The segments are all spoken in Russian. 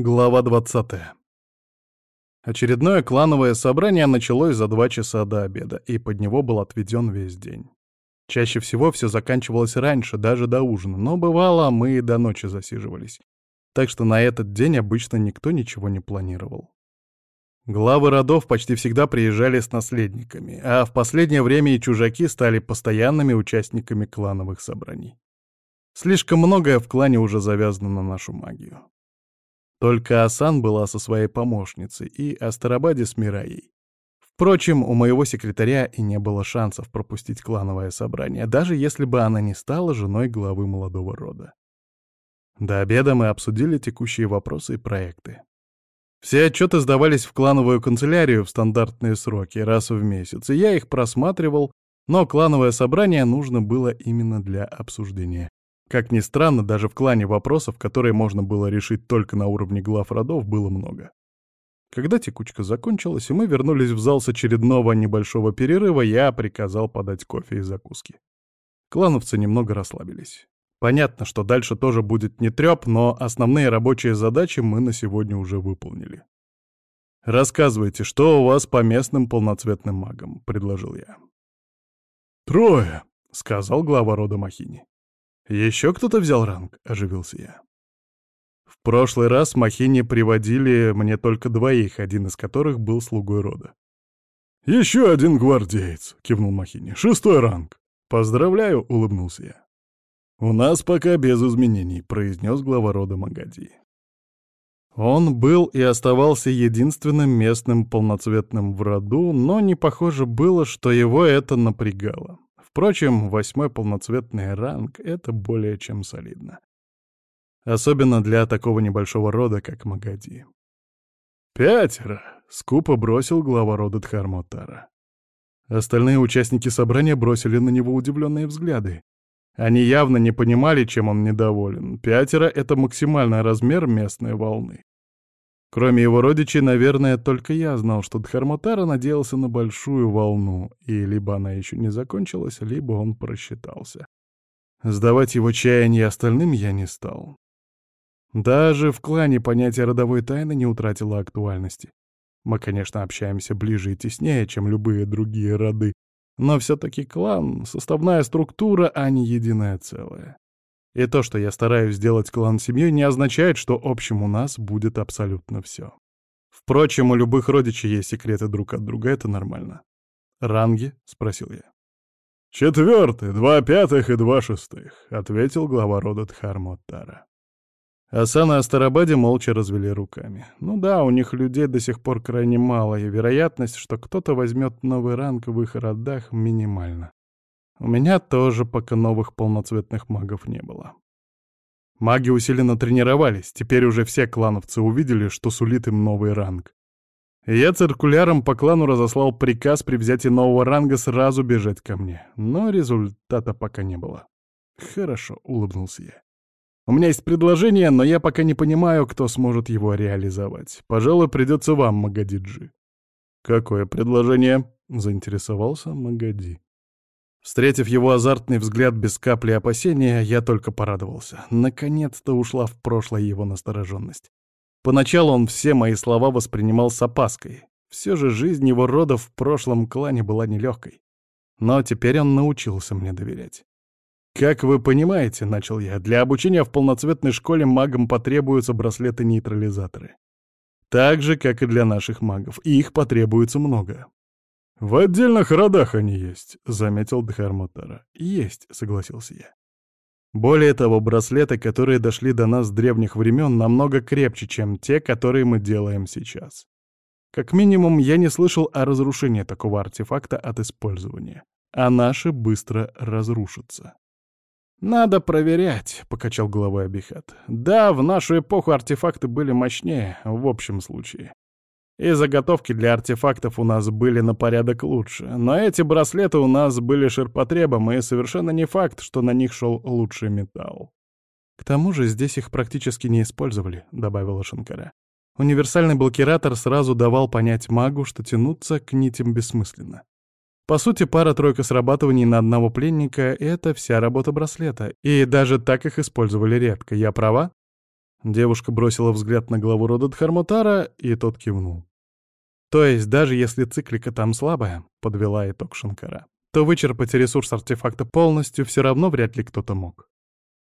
Глава 20. Очередное клановое собрание началось за два часа до обеда, и под него был отведен весь день. Чаще всего все заканчивалось раньше, даже до ужина, но бывало, мы и до ночи засиживались. Так что на этот день обычно никто ничего не планировал. Главы родов почти всегда приезжали с наследниками, а в последнее время и чужаки стали постоянными участниками клановых собраний. Слишком многое в клане уже завязано на нашу магию. Только Асан была со своей помощницей и Астарабаде с Мираей. Впрочем, у моего секретаря и не было шансов пропустить клановое собрание, даже если бы она не стала женой главы молодого рода. До обеда мы обсудили текущие вопросы и проекты. Все отчеты сдавались в клановую канцелярию в стандартные сроки, раз в месяц, и я их просматривал, но клановое собрание нужно было именно для обсуждения. Как ни странно, даже в клане вопросов, которые можно было решить только на уровне глав родов, было много. Когда текучка закончилась, и мы вернулись в зал с очередного небольшого перерыва, я приказал подать кофе и закуски. Клановцы немного расслабились. Понятно, что дальше тоже будет не трёп, но основные рабочие задачи мы на сегодня уже выполнили. «Рассказывайте, что у вас по местным полноцветным магам?» — предложил я. «Трое», — сказал глава рода Махини. «Еще кто-то взял ранг?» — оживился я. В прошлый раз Махини приводили мне только двоих, один из которых был слугой рода. «Еще один гвардеец», — кивнул Махини. «Шестой ранг». «Поздравляю», — улыбнулся я. «У нас пока без изменений», — произнес глава рода Магади. Он был и оставался единственным местным полноцветным в роду, но не похоже было, что его это напрягало. Впрочем, восьмой полноцветный ранг — это более чем солидно. Особенно для такого небольшого рода, как Магади. «Пятеро!» — скупо бросил глава рода Дхармотара. Остальные участники собрания бросили на него удивленные взгляды. Они явно не понимали, чем он недоволен. Пятеро — это максимальный размер местной волны. Кроме его родичей, наверное, только я знал, что Дхарматара надеялся на большую волну, и либо она еще не закончилась, либо он просчитался. Сдавать его чаяние остальным я не стал. Даже в клане понятие родовой тайны не утратило актуальности. Мы, конечно, общаемся ближе и теснее, чем любые другие роды, но все-таки клан — составная структура, а не единое целое. И то, что я стараюсь сделать клан семьей, не означает, что общим у нас будет абсолютно все. Впрочем, у любых родичей есть секреты друг от друга, это нормально. «Ранги?» — спросил я. «Четвертый, два пятых и два шестых», — ответил глава рода Дхармоттара. Асан и Астарабаде молча развели руками. Ну да, у них людей до сих пор крайне мало, и вероятность, что кто-то возьмет новый ранг в их родах, минимальна. У меня тоже пока новых полноцветных магов не было. Маги усиленно тренировались, теперь уже все клановцы увидели, что сулит им новый ранг. И я циркуляром по клану разослал приказ при взятии нового ранга сразу бежать ко мне, но результата пока не было. «Хорошо», — улыбнулся я. «У меня есть предложение, но я пока не понимаю, кто сможет его реализовать. Пожалуй, придется вам, Магадиджи». «Какое предложение?» — заинтересовался Магади. Встретив его азартный взгляд без капли опасения, я только порадовался. Наконец-то ушла в прошлое его настороженность. Поначалу он все мои слова воспринимал с опаской. Все же жизнь его рода в прошлом клане была нелегкой. Но теперь он научился мне доверять. «Как вы понимаете, — начал я, — для обучения в полноцветной школе магам потребуются браслеты-нейтрализаторы. Так же, как и для наших магов, и их потребуется много. «В отдельных родах они есть», — заметил Дхарматара. «Есть», — согласился я. Более того, браслеты, которые дошли до нас с древних времен, намного крепче, чем те, которые мы делаем сейчас. Как минимум, я не слышал о разрушении такого артефакта от использования, а наши быстро разрушатся. «Надо проверять», — покачал головой Абихат. «Да, в нашу эпоху артефакты были мощнее, в общем случае. И заготовки для артефактов у нас были на порядок лучше. Но эти браслеты у нас были ширпотребом, и совершенно не факт, что на них шел лучший металл. «К тому же здесь их практически не использовали», — добавила Шанкара. Универсальный блокиратор сразу давал понять магу, что тянуться к нитям бессмысленно. По сути, пара-тройка срабатываний на одного пленника — это вся работа браслета, и даже так их использовали редко. Я права? Девушка бросила взгляд на главу рода Дхармотара, и тот кивнул. То есть даже если циклика там слабая, подвела итог Шанкара, то вычерпать ресурс артефакта полностью все равно вряд ли кто-то мог.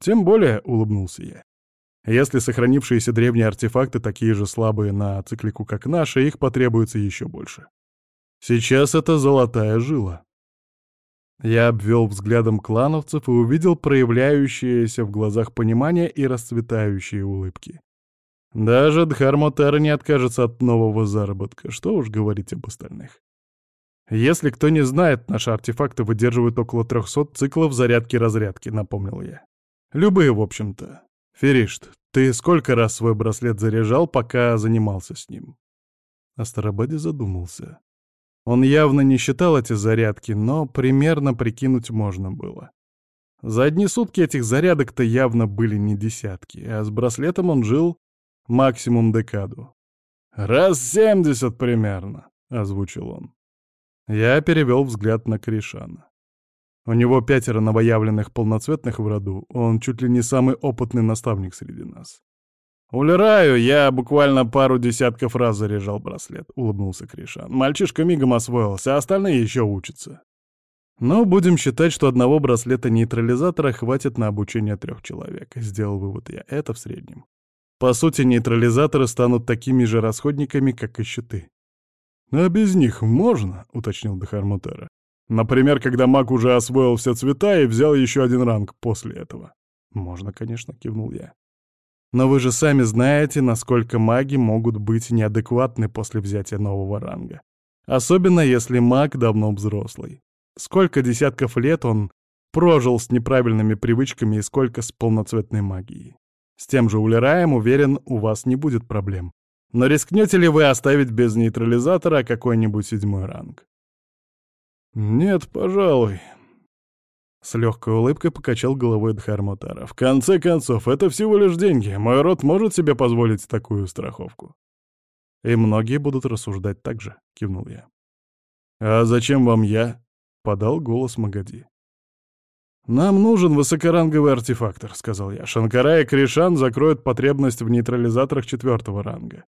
Тем более, улыбнулся я. Если сохранившиеся древние артефакты такие же слабые на циклику, как наши, их потребуется еще больше. Сейчас это золотая жила. Я обвел взглядом клановцев и увидел проявляющиеся в глазах понимание и расцветающие улыбки. Даже Дхармотар не откажется от нового заработка, что уж говорить об остальных. Если кто не знает, наши артефакты выдерживают около 300 циклов зарядки-разрядки, напомнил я. Любые, в общем-то. Феришт, ты сколько раз свой браслет заряжал, пока занимался с ним? Астарабаде задумался. Он явно не считал эти зарядки, но примерно прикинуть можно было. За одни сутки этих зарядок-то явно были не десятки, а с браслетом он жил максимум декаду. «Раз семьдесят примерно», — озвучил он. Я перевел взгляд на Кришана. У него пятеро новоявленных полноцветных в роду, он чуть ли не самый опытный наставник среди нас. «Улираю, я буквально пару десятков раз заряжал браслет», — улыбнулся Кришан. «Мальчишка мигом освоился, а остальные еще учатся». «Ну, будем считать, что одного браслета нейтрализатора хватит на обучение трех человек», — сделал вывод я. Это в среднем. По сути, нейтрализаторы станут такими же расходниками, как и щиты. «А без них можно?» — уточнил Дахармутера. Например, когда маг уже освоил все цвета и взял еще один ранг после этого. Можно, конечно, кивнул я. Но вы же сами знаете, насколько маги могут быть неадекватны после взятия нового ранга. Особенно если маг давно взрослый. Сколько десятков лет он прожил с неправильными привычками и сколько с полноцветной магией. С тем же Улераем, уверен, у вас не будет проблем. Но рискнете ли вы оставить без нейтрализатора какой-нибудь седьмой ранг? «Нет, пожалуй». С легкой улыбкой покачал головой Дхармутара. «В конце концов, это всего лишь деньги. Мой род может себе позволить такую страховку». «И многие будут рассуждать так же», — кивнул я. «А зачем вам я?» — подал голос Магади. «Нам нужен высокоранговый артефактор», — сказал я. «Шанкара и Кришан закроют потребность в нейтрализаторах четвертого ранга.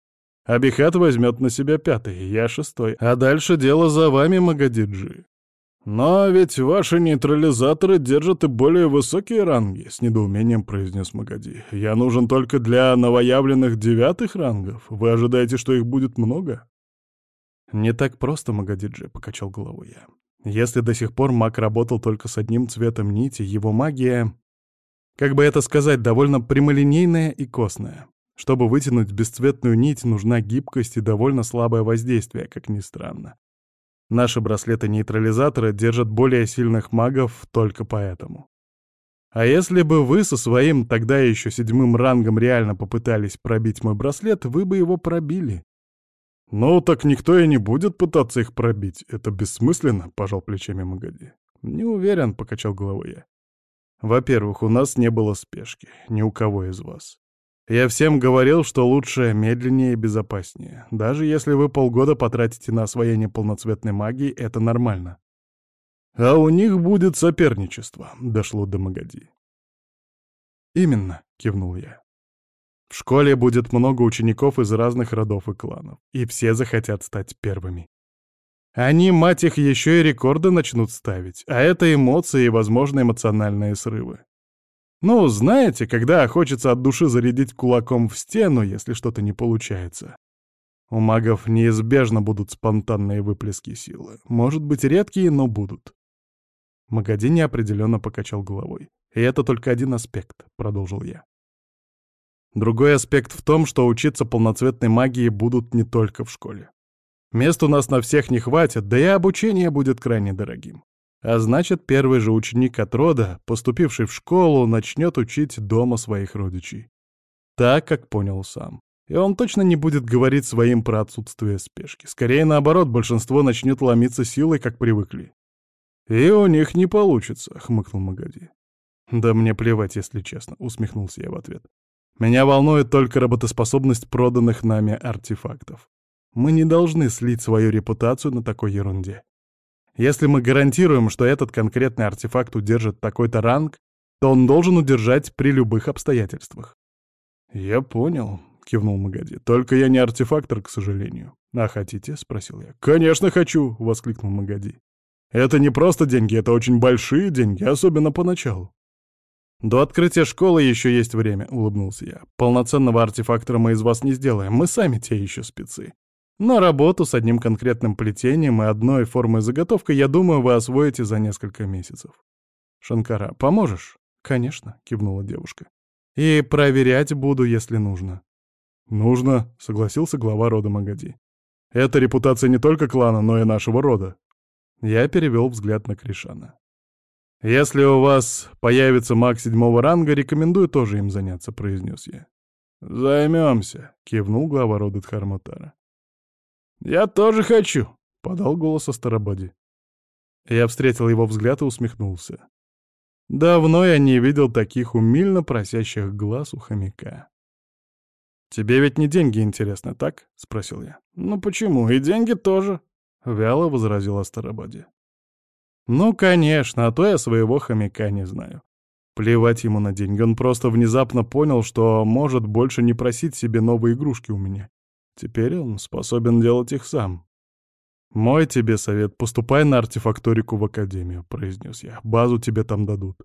Абихат возьмет на себя пятый, я шестой. А дальше дело за вами, Магадиджи. «Но ведь ваши нейтрализаторы держат и более высокие ранги», — с недоумением произнес Магади. «Я нужен только для новоявленных девятых рангов. Вы ожидаете, что их будет много?» «Не так просто, Магадиджи», — покачал головой я. «Если до сих пор маг работал только с одним цветом нити, его магия, как бы это сказать, довольно прямолинейная и костная. Чтобы вытянуть бесцветную нить, нужна гибкость и довольно слабое воздействие, как ни странно. Наши браслеты-нейтрализаторы держат более сильных магов только поэтому. А если бы вы со своим тогда еще седьмым рангом реально попытались пробить мой браслет, вы бы его пробили. «Ну, так никто и не будет пытаться их пробить. Это бессмысленно», — пожал плечами Магади. «Не уверен», — покачал головой я. «Во-первых, у нас не было спешки. Ни у кого из вас. Я всем говорил, что лучше медленнее и безопаснее. Даже если вы полгода потратите на освоение полноцветной магии, это нормально. А у них будет соперничество, дошло до Магади. Именно, кивнул я. В школе будет много учеников из разных родов и кланов, и все захотят стать первыми. Они, мать их, еще и рекорды начнут ставить, а это эмоции и, возможно, эмоциональные срывы. Ну, знаете, когда хочется от души зарядить кулаком в стену, если что-то не получается. У магов неизбежно будут спонтанные выплески силы. Может быть, редкие, но будут. Магади неопределенно покачал головой. И это только один аспект, продолжил я. Другой аспект в том, что учиться полноцветной магии будут не только в школе. Мест у нас на всех не хватит, да и обучение будет крайне дорогим. А значит, первый же ученик от рода, поступивший в школу, начнет учить дома своих родичей. Так, как понял сам. И он точно не будет говорить своим про отсутствие спешки. Скорее наоборот, большинство начнет ломиться силой, как привыкли. «И у них не получится», — хмыкнул Магади. «Да мне плевать, если честно», — усмехнулся я в ответ. «Меня волнует только работоспособность проданных нами артефактов. Мы не должны слить свою репутацию на такой ерунде. Если мы гарантируем, что этот конкретный артефакт удержит такой-то ранг, то он должен удержать при любых обстоятельствах. «Я понял», — кивнул Магади. «Только я не артефактор, к сожалению». «А хотите?» — спросил я. «Конечно хочу!» — воскликнул Магади. «Это не просто деньги, это очень большие деньги, особенно поначалу». «До открытия школы еще есть время», — улыбнулся я. «Полноценного артефактора мы из вас не сделаем, мы сами те еще спецы. Но работу с одним конкретным плетением и одной формой заготовкой, я думаю, вы освоите за несколько месяцев. Шанкара, поможешь? Конечно, кивнула девушка. И проверять буду, если нужно. Нужно, согласился глава рода Магади. Это репутация не только клана, но и нашего рода. Я перевел взгляд на Кришана. «Если у вас появится маг седьмого ранга, рекомендую тоже им заняться», — произнес я. «Займемся», — кивнул глава рода Дхармутара. «Я тоже хочу», — подал голос Астарабади. Я встретил его взгляд и усмехнулся. Давно я не видел таких умильно просящих глаз у хомяка. «Тебе ведь не деньги интересны, так?» — спросил я. «Ну почему? И деньги тоже», — вяло возразил Астарабади. «Ну, конечно, а то я своего хомяка не знаю. Плевать ему на деньги, он просто внезапно понял, что может больше не просить себе новые игрушки у меня. Теперь он способен делать их сам. «Мой тебе совет, поступай на артефакторику в академию», — произнес я. «Базу тебе там дадут.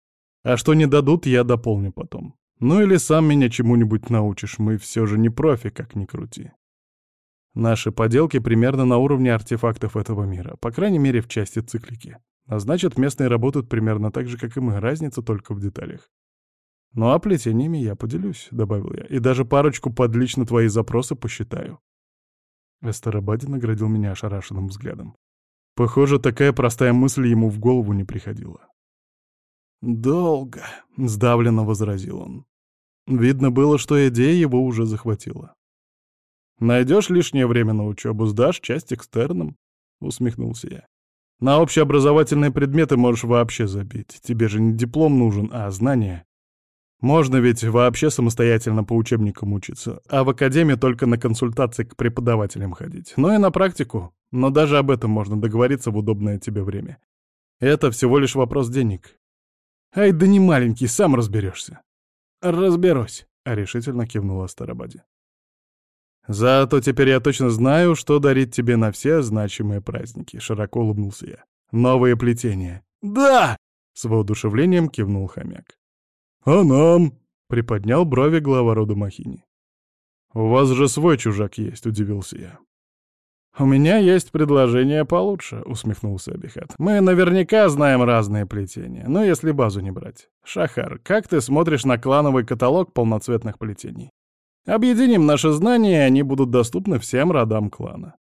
А что не дадут, я дополню потом. Ну или сам меня чему-нибудь научишь, мы все же не профи, как ни крути». Наши поделки примерно на уровне артефактов этого мира, по крайней мере в части циклики. А значит, местные работают примерно так же, как и мы, разница только в деталях. «Ну а плетениями я поделюсь», — добавил я, — «и даже парочку под лично твои запросы посчитаю». Эстерабади наградил меня ошарашенным взглядом. Похоже, такая простая мысль ему в голову не приходила. «Долго», — сдавленно возразил он. Видно было, что идея его уже захватила. «Найдешь лишнее время на учебу, сдашь часть экстерном», — усмехнулся я. «На общеобразовательные предметы можешь вообще забить. Тебе же не диплом нужен, а знания. Можно ведь вообще самостоятельно по учебникам учиться, а в академии только на консультации к преподавателям ходить. Ну и на практику. Но даже об этом можно договориться в удобное тебе время. Это всего лишь вопрос денег. Ай, да не маленький, сам разберешься. Разберусь, — решительно кивнула Старобади. Зато теперь я точно знаю, что дарить тебе на все значимые праздники, — широко улыбнулся я. Новые плетения. Да! — с воодушевлением кивнул хомяк. «А нам?» — приподнял брови глава рода Махини. «У вас же свой чужак есть», — удивился я. «У меня есть предложение получше», — усмехнулся Абихат. «Мы наверняка знаем разные плетения, но если базу не брать. Шахар, как ты смотришь на клановый каталог полноцветных плетений? Объединим наши знания, и они будут доступны всем родам клана».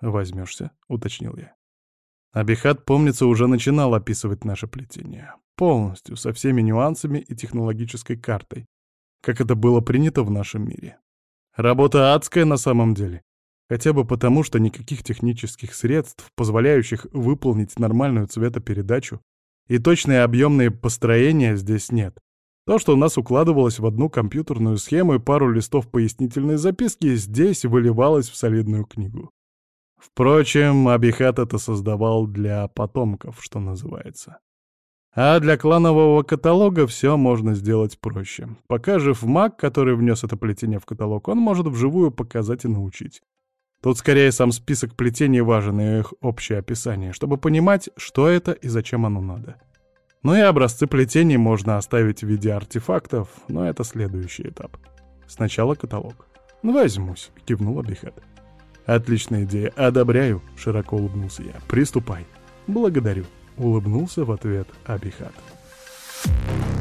«Возьмешься?» — уточнил я. Абихат, помнится, уже начинал описывать наше плетение. Полностью, со всеми нюансами и технологической картой, как это было принято в нашем мире. Работа адская на самом деле. Хотя бы потому, что никаких технических средств, позволяющих выполнить нормальную цветопередачу и точные объемные построения здесь нет. То, что у нас укладывалось в одну компьютерную схему и пару листов пояснительной записки, здесь выливалось в солидную книгу. Впрочем, Абихат это создавал для потомков, что называется. А для кланового каталога все можно сделать проще. Пока жив маг, который внес это плетение в каталог, он может вживую показать и научить. Тут скорее сам список плетений важен и их общее описание, чтобы понимать, что это и зачем оно надо. Ну и образцы плетений можно оставить в виде артефактов, но это следующий этап. Сначала каталог. «Возьмусь», — кивнул Абихат. «Отличная идея, одобряю», — широко улыбнулся я. «Приступай». «Благодарю». — улыбнулся в ответ Абихат. Thank